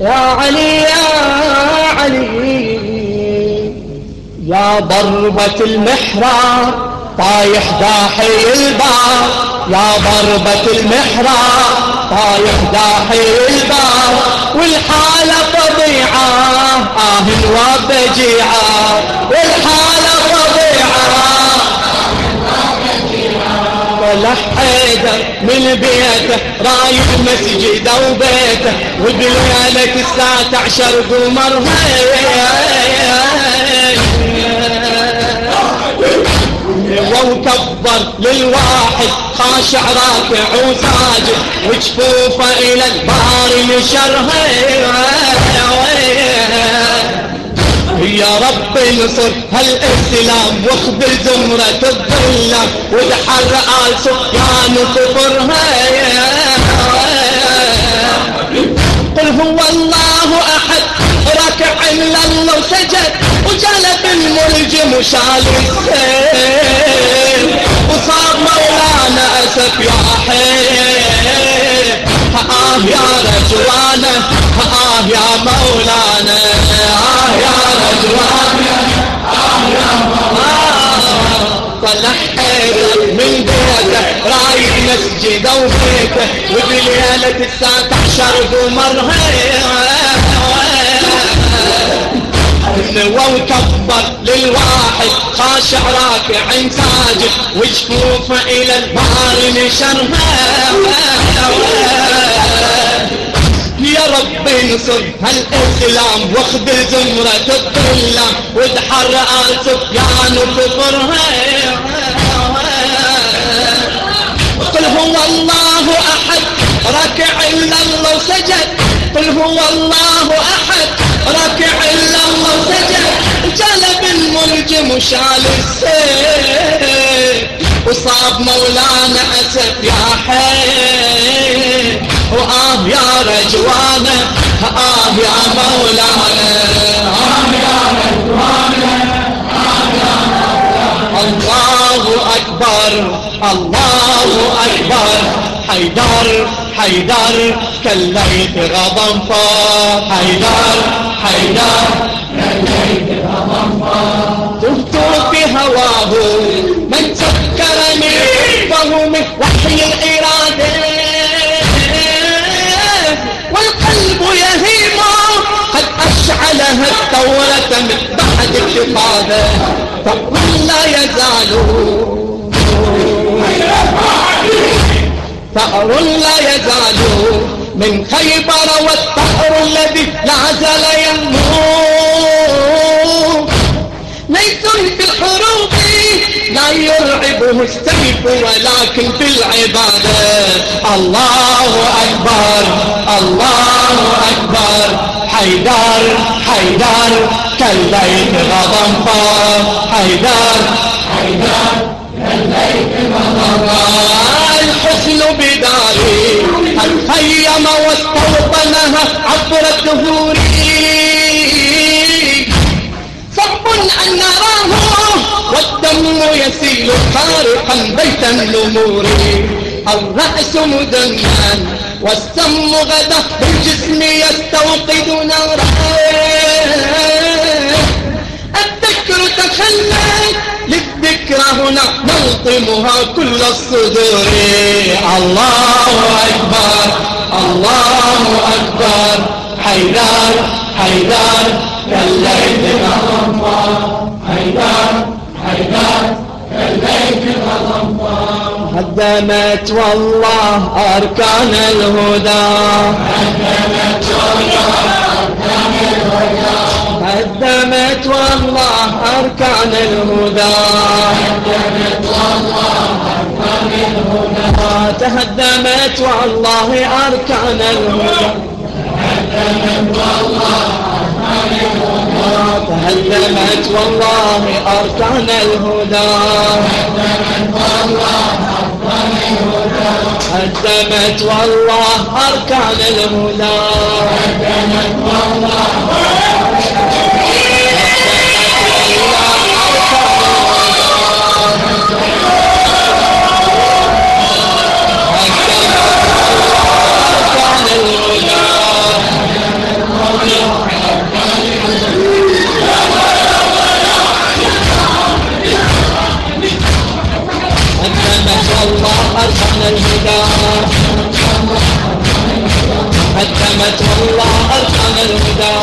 يا علي يا علي. يا ضربة المحراب طايح داحي الباب. يا ضربة المحراب طايح داحي الباب. والحالة فظيعة آه وبجيعة والحالة طلع حيدر من بيته رايح مسجده وبيته وبليلة الساعة عشر قمر. وكبر للواحد خاشع راكع وساجد وجفوفه إلى البار نشرها يا رب انصر هالإسلام واخذ زمرة الظلة ودحر آل سفيان وكفرها قل هو الله أحد ركع إلا الله وسجد وجلب الملجم وشال السيف وصار مولانا أسف يا حي. آه يا رجوانه آه يا مولانا. وبيته وبليلة الساعة عشر قمر وكبر للواحد خاشع راكع ساجد وجفوفه إلى البار نشرها يا رب انصر هالإسلام واخذ زمرة الظلام وادحر آل سفيان وكفرها قل هو الله أحد ركع إلا الله وسجد قل هو الله أحد ركع إلا الله وسجد جلب الملجم وشال السيف وصاب مولانا أسف يا حي. وآه يا رجوانه آه يا مولانا. أكبر. الله أكبر. حيدر حيدر كليت غضنفر. حيدر حيدر كليت غضنفر. تهت في هواه من سكرني فهو من وحي الإرادة. والقلب يهيم. قد أشعلها الثورة من بعد اتخاذه فقل لا يزال ثأر لا يزال من خيبر والثأر الذي لا زال ينمو. ليس في الحروب لا يرعبه السيف ولكن في العبادة الله أكبر الله أكبر. حيدر حيدر كالليل غضنفر. حيدر حيدر كالليل غضنفر. أن نراه والدم يسيل بيت النمور الرأس مدمن والسم غدا بالجسم يستوقد نارا الذكر تخلت للذكرى هنا نلطمها كل الصدور الله حيدر حيدر كالليل غضنفر حيدر حيدر كالليل غضنفر هدمت والله أركان الهدى. هدمت والله أركان الهدى. هدمت والله أركان الهدى. هدمت والله أركان الهدى. تهدمت والله أركان الهدى. هدمت والله أركان الهدى. تهدمت والله أركان الهدى. هدمت والله مشى الله أرحمنا الهدى. قدمت والله أرحم الهدى.